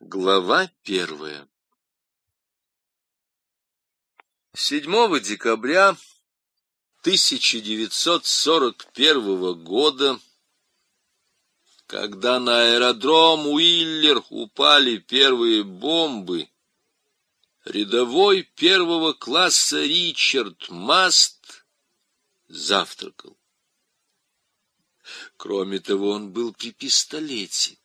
Глава первая 7 декабря 1941 года, когда на аэродром Уиллер упали первые бомбы, рядовой первого класса Ричард Маст завтракал. Кроме того, он был при пистолете.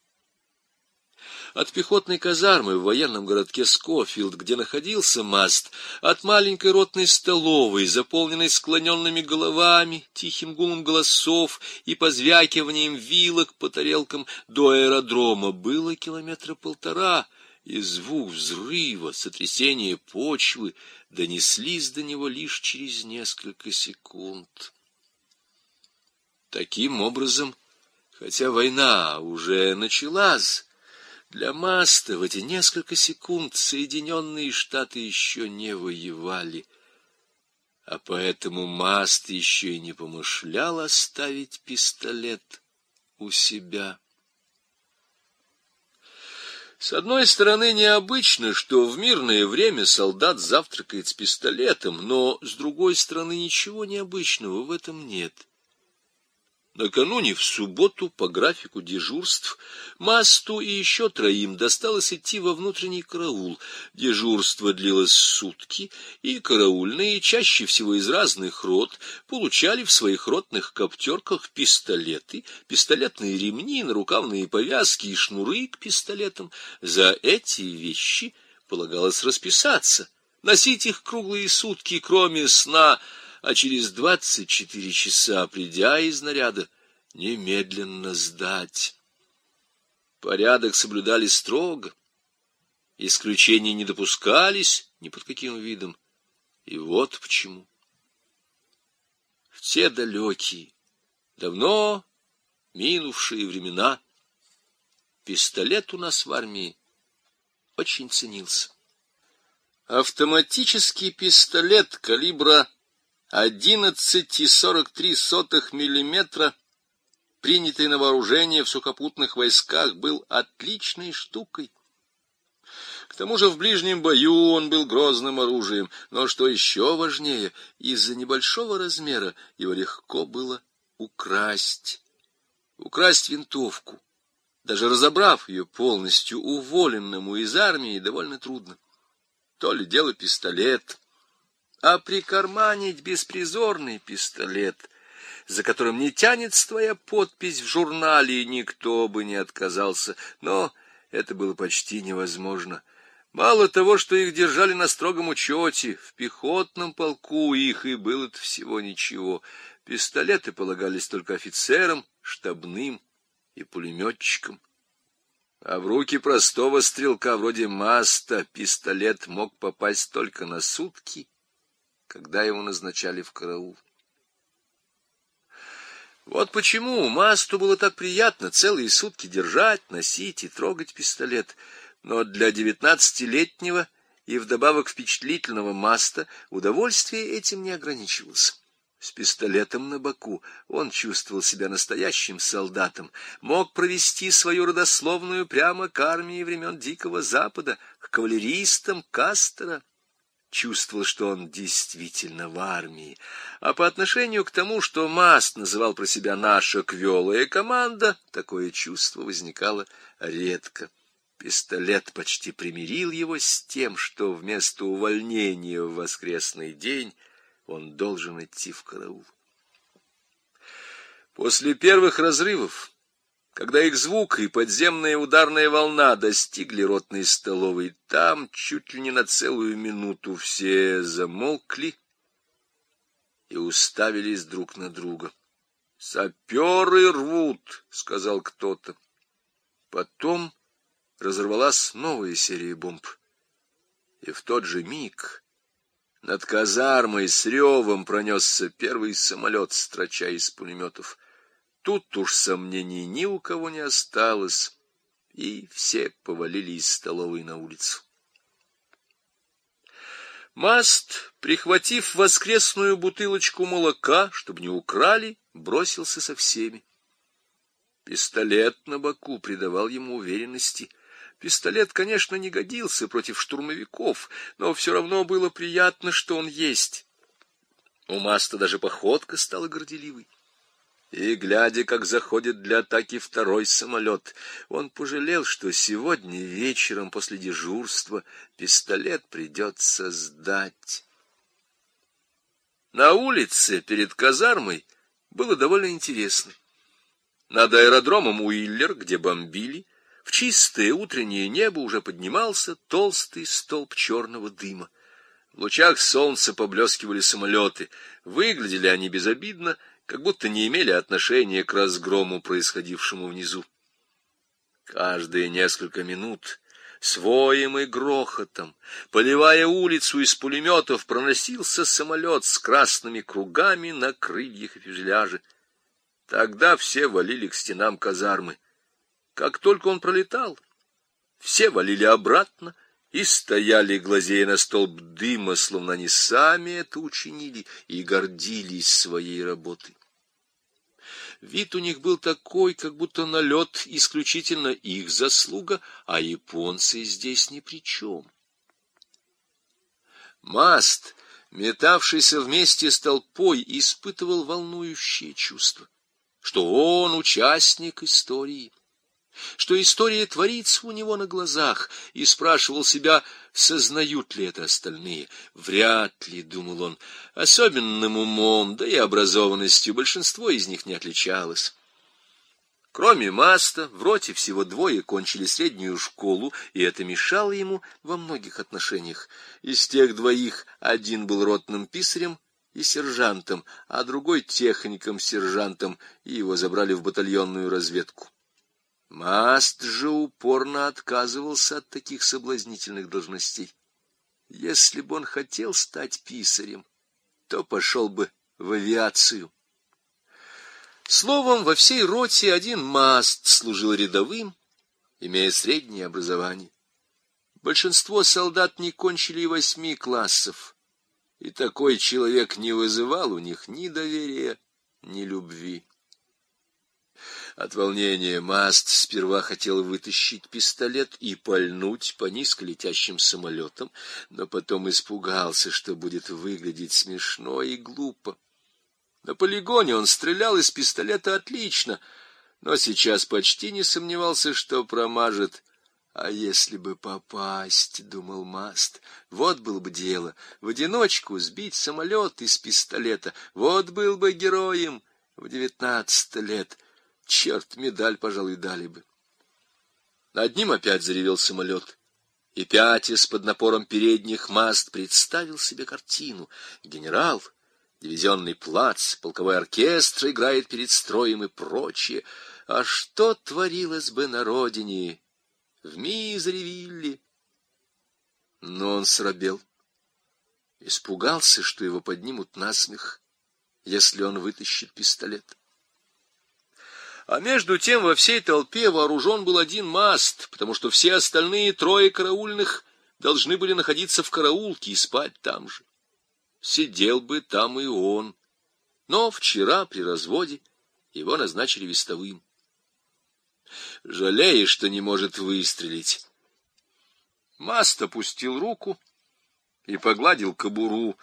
От пехотной казармы в военном городке Скофилд, где находился маст, от маленькой ротной столовой, заполненной склоненными головами, тихим гулом голосов и позвякиванием вилок по тарелкам до аэродрома, было километра полтора, и звук взрыва, сотрясение почвы донеслись до него лишь через несколько секунд. Таким образом, хотя война уже началась, для Маста в эти несколько секунд Соединенные Штаты еще не воевали, а поэтому Маст еще и не помышлял оставить пистолет у себя. С одной стороны, необычно, что в мирное время солдат завтракает с пистолетом, но с другой стороны, ничего необычного в этом нет. Накануне в субботу по графику дежурств Масту и еще троим досталось идти во внутренний караул. Дежурство длилось сутки, и караульные, чаще всего из разных рот, получали в своих ротных коптерках пистолеты, пистолетные ремни, нарукавные повязки и шнуры к пистолетам. За эти вещи полагалось расписаться, носить их круглые сутки, кроме сна — а через двадцать четыре часа, придя из наряда, немедленно сдать. Порядок соблюдали строго, исключения не допускались ни под каким видом, и вот почему. В те далекие, давно минувшие времена пистолет у нас в армии очень ценился. Автоматический пистолет калибра 11,43 миллиметра, принятый на вооружение в сухопутных войсках, был отличной штукой. К тому же в ближнем бою он был грозным оружием, но, что еще важнее, из-за небольшого размера его легко было украсть. Украсть винтовку, даже разобрав ее полностью, уволенному из армии довольно трудно. То ли дело пистолет — а прикарманить беспризорный пистолет, за которым не тянется твоя подпись в журнале, никто бы не отказался, но это было почти невозможно. Мало того, что их держали на строгом учете, в пехотном полку их и было-то всего ничего. Пистолеты полагались только офицерам, штабным и пулеметчикам. А в руки простого стрелка вроде Маста пистолет мог попасть только на сутки когда его назначали в караул. Вот почему Масту было так приятно целые сутки держать, носить и трогать пистолет. Но для девятнадцатилетнего и вдобавок впечатлительного Маста удовольствие этим не ограничивалось. С пистолетом на боку он чувствовал себя настоящим солдатом, мог провести свою родословную прямо к армии времен Дикого Запада, к кавалеристам Кастера чувствовал, что он действительно в армии. А по отношению к тому, что Маст называл про себя «наша квелая команда», такое чувство возникало редко. Пистолет почти примирил его с тем, что вместо увольнения в воскресный день он должен идти в караул. После первых разрывов когда их звук и подземная ударная волна достигли ротной столовой, там чуть ли не на целую минуту все замолкли и уставились друг на друга. «Саперы рвут!» — сказал кто-то. Потом разорвалась новая серия бомб. И в тот же миг над казармой с ревом пронесся первый самолет, строча из пулеметов. Тут уж сомнений ни у кого не осталось, и все повалили из столовой на улицу. Маст, прихватив воскресную бутылочку молока, чтобы не украли, бросился со всеми. Пистолет на боку придавал ему уверенности. Пистолет, конечно, не годился против штурмовиков, но все равно было приятно, что он есть. У Маста даже походка стала горделивой. И, глядя, как заходит для атаки второй самолет, он пожалел, что сегодня вечером после дежурства пистолет придется сдать. На улице перед казармой было довольно интересно. Над аэродромом Уиллер, где бомбили, в чистое утреннее небо уже поднимался толстый столб черного дыма. В лучах солнца поблескивали самолеты. Выглядели они безобидно, как будто не имели отношения к разгрому, происходившему внизу. Каждые несколько минут своим и грохотом, поливая улицу из пулеметов, проносился самолет с красными кругами на крыльях и фюзеляже. Тогда все валили к стенам казармы. Как только он пролетал, все валили обратно и стояли, глазея на столб дыма, словно они сами это учинили и гордились своей работой. Вид у них был такой, как будто налет исключительно их заслуга, а японцы здесь ни при чем. Маст, метавшийся вместе с толпой, испытывал волнующее чувство, что он участник истории — что история творится у него на глазах, и спрашивал себя, сознают ли это остальные. Вряд ли, думал он, особенным умом, да и образованностью большинство из них не отличалось. Кроме Маста, в роте всего двое кончили среднюю школу, и это мешало ему во многих отношениях. Из тех двоих один был ротным писарем и сержантом, а другой техником-сержантом, и его забрали в батальонную разведку. Маст же упорно отказывался от таких соблазнительных должностей. Если бы он хотел стать писарем, то пошел бы в авиацию. Словом, во всей роте один Маст служил рядовым, имея среднее образование. Большинство солдат не кончили и восьми классов, и такой человек не вызывал у них ни доверия, ни любви. От волнения Маст сперва хотел вытащить пистолет и пальнуть по низко летящим самолетам, но потом испугался, что будет выглядеть смешно и глупо. На полигоне он стрелял из пистолета отлично, но сейчас почти не сомневался, что промажет. А если бы попасть, думал Маст, вот было бы дело, в одиночку сбить самолет из пистолета, вот был бы героем в девятнадцать лет. Черт, медаль, пожалуй, дали бы. Над ним опять заревел самолет. И пятясь под напором передних маст представил себе картину. Генерал, дивизионный плац, полковой оркестр играет перед строем и прочее. А что творилось бы на родине, в Мизревилле? Но он срабел. Испугался, что его поднимут на смех, если он вытащит пистолет. А между тем во всей толпе вооружен был один маст, потому что все остальные трое караульных должны были находиться в караулке и спать там же. Сидел бы там и он. Но вчера при разводе его назначили вестовым. Жалея, что не может выстрелить. Маст опустил руку и погладил кобуру,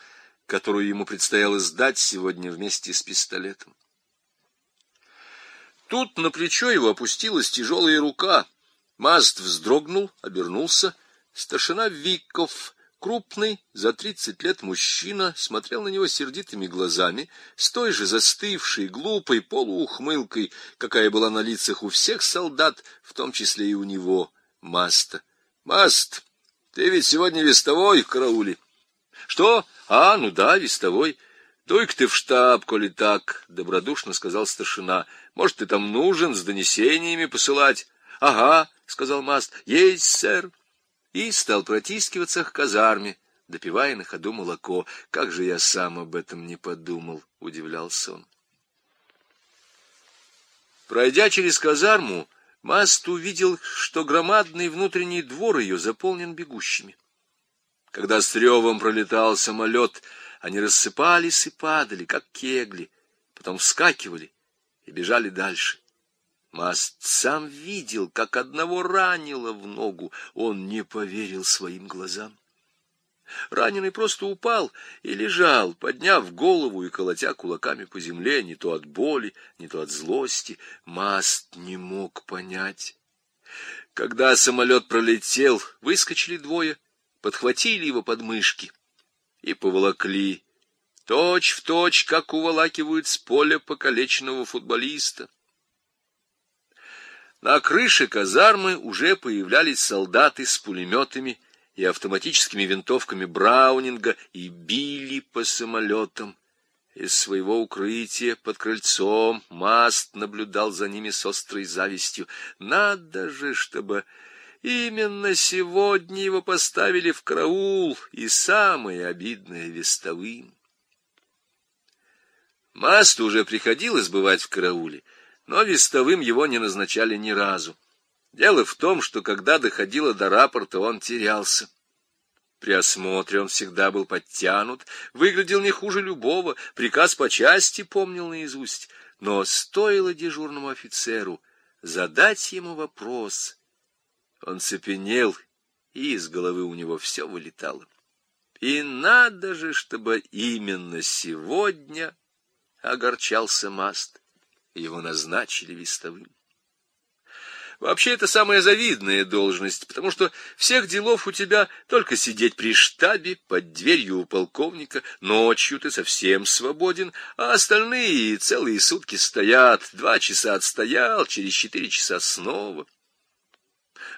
которую ему предстояло сдать сегодня вместе с пистолетом. Тут на плечо его опустилась тяжелая рука. Маст вздрогнул, обернулся. Старшина Виков, крупный, за тридцать лет мужчина, смотрел на него сердитыми глазами, с той же застывшей, глупой полуухмылкой, какая была на лицах у всех солдат, в том числе и у него, Маста. — Маст, ты ведь сегодня вестовой в карауле. — Что? А, ну да, вестовой. — Дуй-ка ты в штаб, коли так, — добродушно сказал старшина. — Может, ты там нужен с донесениями посылать? — Ага, — сказал Маст. — Есть, сэр. И стал протискиваться к казарме, допивая на ходу молоко. Как же я сам об этом не подумал, — удивлялся он. Пройдя через казарму, Маст увидел, что громадный внутренний двор ее заполнен бегущими. Когда с ревом пролетал самолет, они рассыпались и падали, как кегли, потом вскакивали и бежали дальше. Маст сам видел, как одного ранило в ногу. Он не поверил своим глазам. Раненый просто упал и лежал, подняв голову и колотя кулаками по земле, не то от боли, не то от злости. Маст не мог понять. Когда самолет пролетел, выскочили двое, подхватили его подмышки и поволокли, точь в точь, как уволакивают с поля покалеченного футболиста. На крыше казармы уже появлялись солдаты с пулеметами и автоматическими винтовками Браунинга и били по самолетам. Из своего укрытия под крыльцом Маст наблюдал за ними с острой завистью. Надо же, чтобы именно сегодня его поставили в караул, и самое обидное — вестовым. Масту уже приходилось бывать в карауле, но вестовым его не назначали ни разу. Дело в том, что когда доходило до рапорта, он терялся. При осмотре он всегда был подтянут, выглядел не хуже любого, приказ по части помнил наизусть. Но стоило дежурному офицеру задать ему вопрос, он цепенел, и из головы у него все вылетало. И надо же, чтобы именно сегодня огорчался Маст. Его назначили вестовым. Вообще, это самая завидная должность, потому что всех делов у тебя только сидеть при штабе, под дверью у полковника, ночью ты совсем свободен, а остальные целые сутки стоят, два часа отстоял, через четыре часа снова.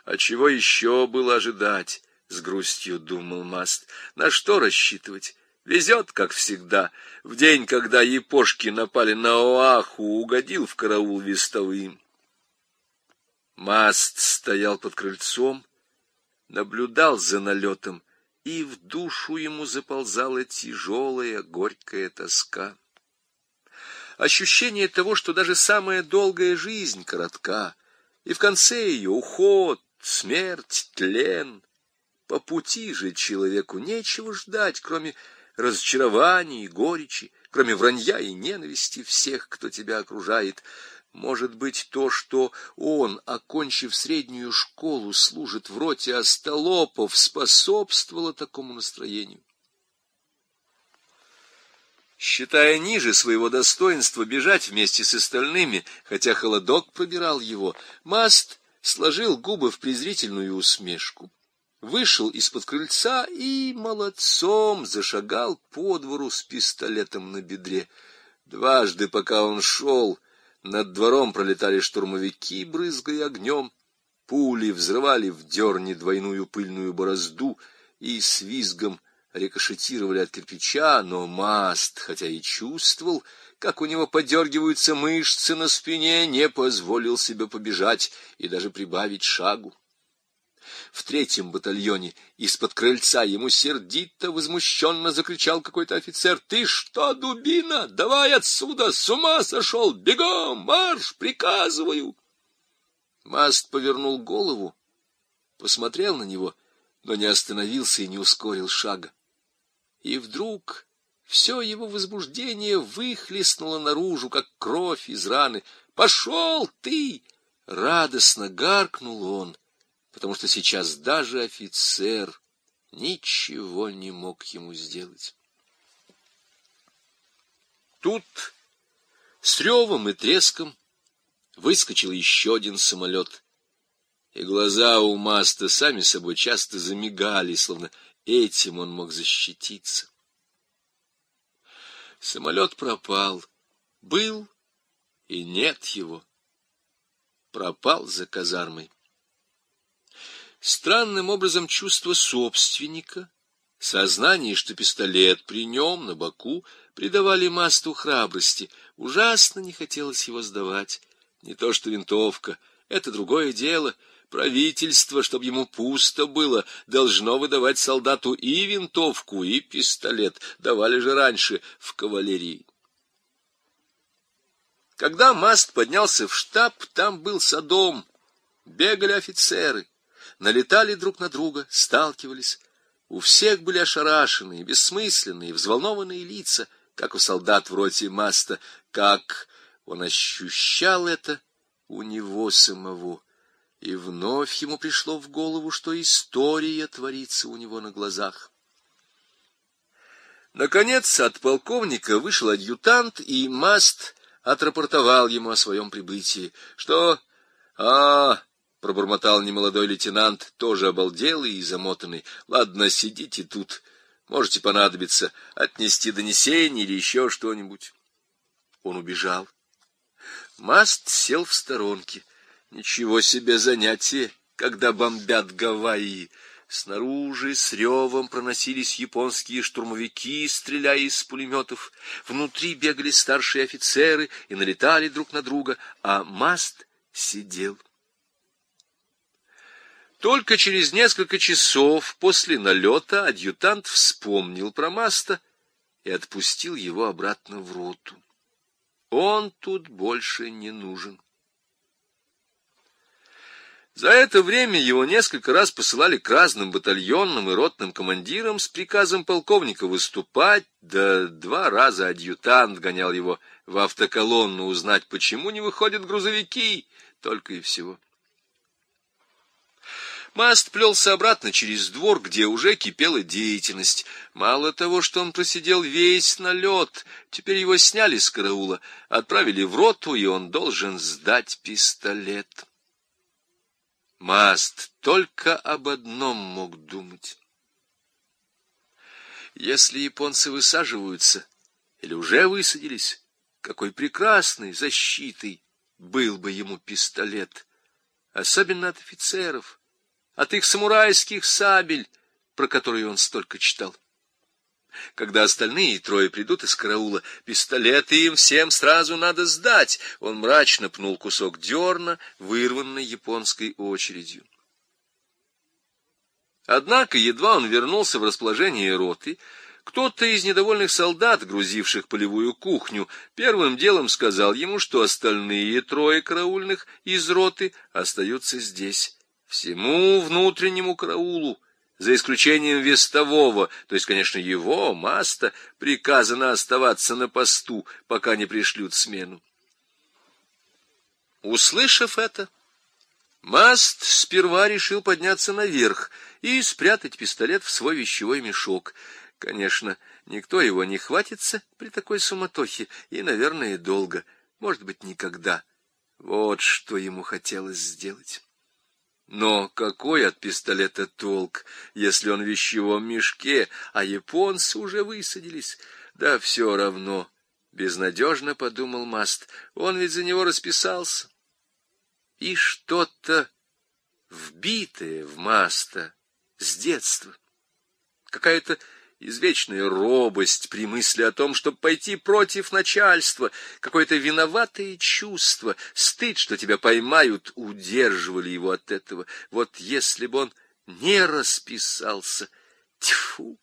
А чего еще было ожидать? С грустью думал Маст. На что рассчитывать? Везет, как всегда. В день, когда епошки напали на Оаху, угодил в караул вестовым. Маст стоял под крыльцом, наблюдал за налетом, и в душу ему заползала тяжелая, горькая тоска. Ощущение того, что даже самая долгая жизнь коротка, и в конце ее уход, смерть, тлен. По пути же человеку нечего ждать, кроме разочарований и горечи, кроме вранья и ненависти всех, кто тебя окружает. Может быть, то, что он, окончив среднюю школу, служит в роте остолопов, способствовало такому настроению. Считая ниже своего достоинства бежать вместе с остальными, хотя холодок пробирал его, Маст сложил губы в презрительную усмешку, вышел из-под крыльца и молодцом зашагал по двору с пистолетом на бедре. Дважды, пока он шел, над двором пролетали штурмовики, брызгая огнем. Пули взрывали в дерне двойную пыльную борозду и с визгом рикошетировали от кирпича, но Маст, хотя и чувствовал, как у него подергиваются мышцы на спине, не позволил себе побежать и даже прибавить шагу. В третьем батальоне из-под крыльца ему сердито, возмущенно закричал какой-то офицер. — Ты что, дубина? Давай отсюда! С ума сошел! Бегом! Марш! Приказываю! Маст повернул голову, посмотрел на него, но не остановился и не ускорил шага. И вдруг все его возбуждение выхлестнуло наружу, как кровь из раны. «Пошел ты!» — радостно гаркнул он потому что сейчас даже офицер ничего не мог ему сделать. Тут с ревом и треском выскочил еще один самолет, и глаза у Маста сами собой часто замигали, словно этим он мог защититься. Самолет пропал, был и нет его, пропал за казармой. Странным образом чувство собственника, сознание, что пистолет при нем на боку, придавали Масту храбрости. Ужасно не хотелось его сдавать. Не то что винтовка, это другое дело. Правительство, чтобы ему пусто было, должно выдавать солдату и винтовку, и пистолет. Давали же раньше в кавалерии. Когда Маст поднялся в штаб, там был Содом. Бегали офицеры налетали друг на друга, сталкивались. У всех были ошарашенные, бессмысленные, взволнованные лица, как у солдат в роте Маста, как он ощущал это, у него самого. И вновь ему пришло в голову, что история творится у него на глазах. Наконец от полковника вышел адъютант, и Маст отрапортовал ему о своем прибытии. Что? А, пробормотал немолодой лейтенант, тоже обалделый и замотанный. Ладно, сидите тут. Можете понадобиться отнести донесение или еще что-нибудь. Он убежал. Маст сел в сторонке. Ничего себе занятие, когда бомбят Гавайи. Снаружи с ревом проносились японские штурмовики, стреляя из пулеметов. Внутри бегали старшие офицеры и налетали друг на друга, а Маст сидел. Только через несколько часов после налета адъютант вспомнил про Маста и отпустил его обратно в роту. Он тут больше не нужен. За это время его несколько раз посылали к разным батальонным и ротным командирам с приказом полковника выступать, да два раза адъютант гонял его в автоколонну узнать, почему не выходят грузовики, только и всего. Маст плелся обратно через двор, где уже кипела деятельность. Мало того, что он просидел весь налет, теперь его сняли с караула, отправили в роту, и он должен сдать пистолет. Маст только об одном мог думать. Если японцы высаживаются или уже высадились, какой прекрасной защитой был бы ему пистолет, особенно от офицеров, от их самурайских сабель, про которые он столько читал. Когда остальные трое придут из караула, пистолеты им всем сразу надо сдать. Он мрачно пнул кусок дерна, вырванный японской очередью. Однако едва он вернулся в расположение роты, кто-то из недовольных солдат, грузивших полевую кухню, первым делом сказал ему, что остальные трое караульных из роты остаются здесь. Всему внутреннему караулу за исключением вестового, то есть, конечно, его, Маста, приказано оставаться на посту, пока не пришлют смену. Услышав это, Маст сперва решил подняться наверх и спрятать пистолет в свой вещевой мешок. Конечно, никто его не хватится при такой суматохе, и, наверное, долго, может быть, никогда. Вот что ему хотелось сделать. Но какой от пистолета толк, если он в вещевом мешке, а японцы уже высадились? Да все равно, безнадежно подумал Маст, он ведь за него расписался. И что-то вбитое в Маста с детства, какая-то извечная робость при мысли о том, чтобы пойти против начальства, какое-то виноватое чувство, стыд, что тебя поймают, удерживали его от этого. Вот если бы он не расписался, тьфу!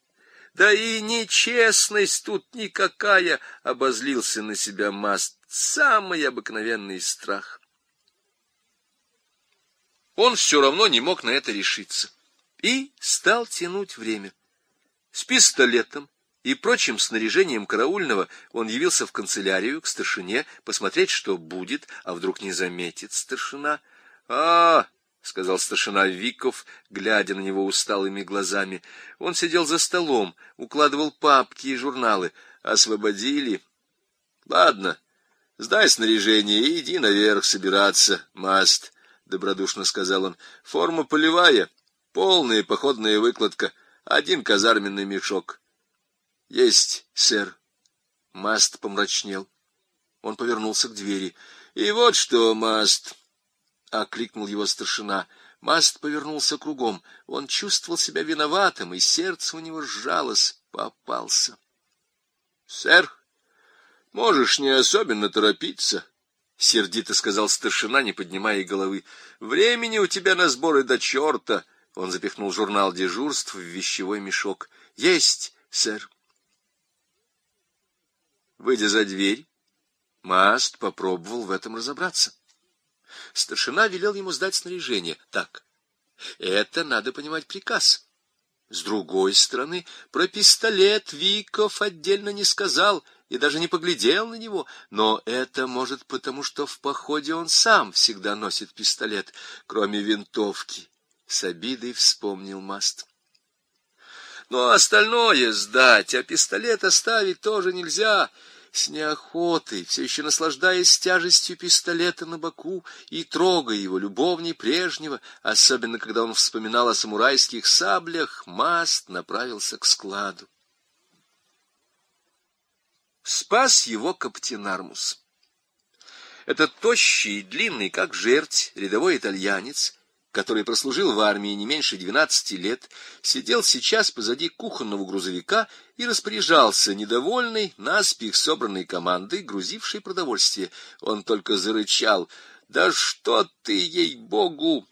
Да и нечестность тут никакая, обозлился на себя Маст, самый обыкновенный страх. Он все равно не мог на это решиться и стал тянуть время. С пистолетом и прочим снаряжением караульного он явился в канцелярию к старшине посмотреть, что будет, а вдруг не заметит старшина. А, сказал старшина Виков, глядя на него усталыми глазами. Он сидел за столом, укладывал папки и журналы. Освободили. Ладно, сдай снаряжение и иди наверх собираться, маст, добродушно сказал он. Форма полевая, полная походная выкладка один казарменный мешок. Есть, сэр. Маст помрачнел. Он повернулся к двери. И вот что, Маст, окликнул его старшина. Маст повернулся кругом. Он чувствовал себя виноватым, и сердце у него сжалось, попался. Сэр, можешь не особенно торопиться, сердито сказал старшина, не поднимая головы. Времени у тебя на сборы до черта. Он запихнул журнал дежурств в вещевой мешок. Есть, сэр. Выйдя за дверь, Маст попробовал в этом разобраться. Старшина велел ему сдать снаряжение. Так, это надо понимать приказ. С другой стороны, про пистолет Виков отдельно не сказал, и даже не поглядел на него, но это может потому, что в походе он сам всегда носит пистолет, кроме винтовки. С обидой вспомнил Маст. Но остальное сдать, а пистолет оставить тоже нельзя. С неохотой, все еще наслаждаясь тяжестью пистолета на боку и трогая его любовней прежнего, особенно когда он вспоминал о самурайских саблях, Маст направился к складу. Спас его Каптенармус. Этот тощий и длинный, как жерть, рядовой итальянец, который прослужил в армии не меньше двенадцати лет, сидел сейчас позади кухонного грузовика и распоряжался недовольной, наспех собранной командой, грузившей продовольствие. Он только зарычал. «Да что ты, ей-богу!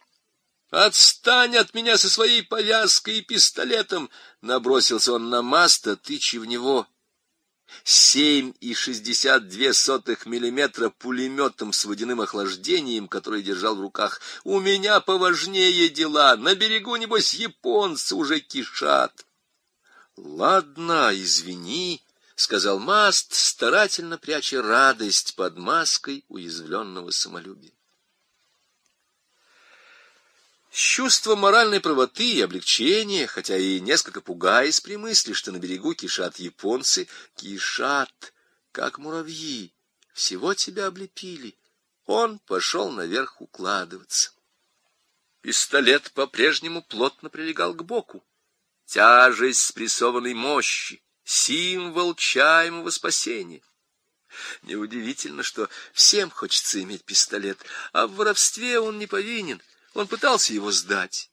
Отстань от меня со своей повязкой и пистолетом!» Набросился он на Маста, тыча в него семь и шестьдесят две сотых миллиметра пулеметом с водяным охлаждением, который держал в руках. У меня поважнее дела. На берегу, небось, японцы уже кишат. Ладно, извини, — сказал Маст, старательно пряча радость под маской уязвленного самолюбия. С чувством моральной правоты и облегчения, хотя и несколько пугаясь при мысли, что на берегу кишат японцы, кишат, как муравьи, всего тебя облепили, он пошел наверх укладываться. Пистолет по-прежнему плотно прилегал к боку. Тяжесть спрессованной мощи, символ чаемого спасения. Неудивительно, что всем хочется иметь пистолет, а в воровстве он не повинен — он пытался его сдать,